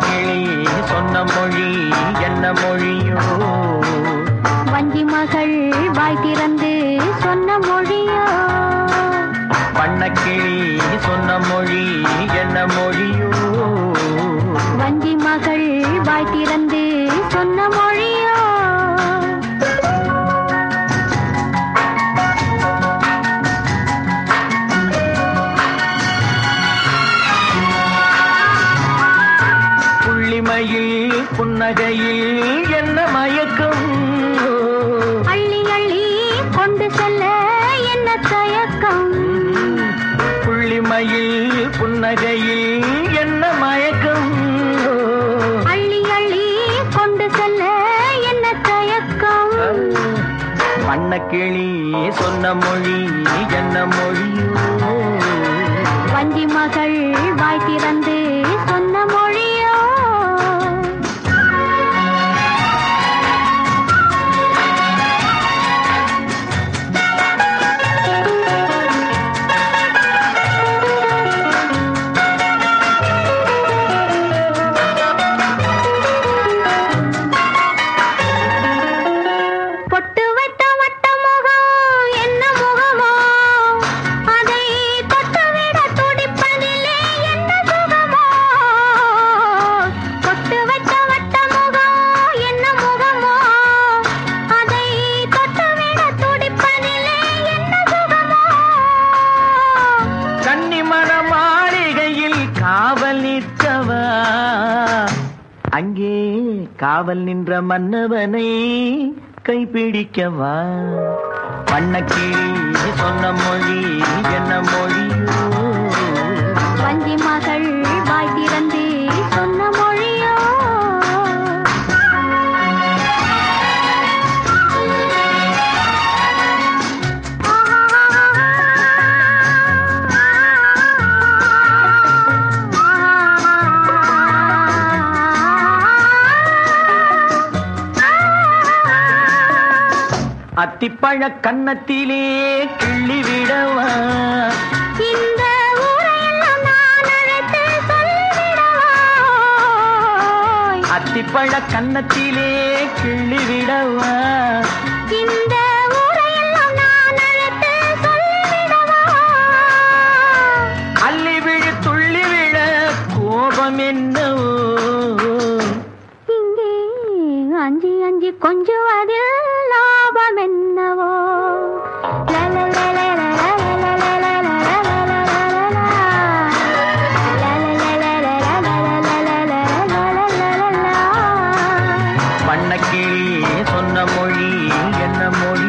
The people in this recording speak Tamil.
சொன்ன மொழி என்ன மொழியோ? வஞ்சி மகள் வாய் திறந்து சொன்ன மொழியோ? வண்ணக்கிளி சொன்ன மொழி புன்னகையில் என்ன மயக்கம்? அள்ளி அள்ளி கொண்டு செல்ல என்ன தயக்கம்? புள்ளிமையில் புன்னகையில் என்ன மயக்கம்? அள்ளி அள்ளி கொண்டு செல்ல என்ன தயக்கம்? வண்ணக்கிளி சொன்ன மொழி என்ன மொழியோ? வஞ்சி மகள் வாய் அங்கே காவல் நின்ற மன்னவனை கைப்பிடிக்கவா? வண்ணக்கிளி சொன்ன மொழி என்ன மொழியோ? அத்திப்பழ கன்னத்திலே கிள்ளி விடவா? இந்த அத்திப்பழ கன்னத்திலே கிள்ளி விடவா? இந்த அள்ளி விழு துள்ளி விழ கோபம் என்னவோ வண்ணக்கிளி சொன்ன மொழி என்ன மொழி?